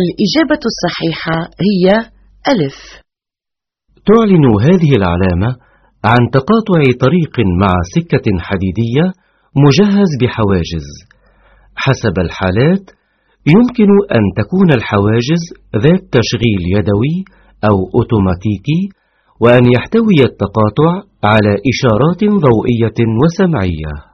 الإجابة الصحيحة هي ألف. تعلن هذه العلامة عن تقاطع طريق مع سكة حديدية مجهز بحواجز. حسب الحالات يمكن أن تكون الحواجز ذات تشغيل يدوي أو أوتوماتيكي وأن يحتوي التقاطع على إشارات ضوئية وسمعية.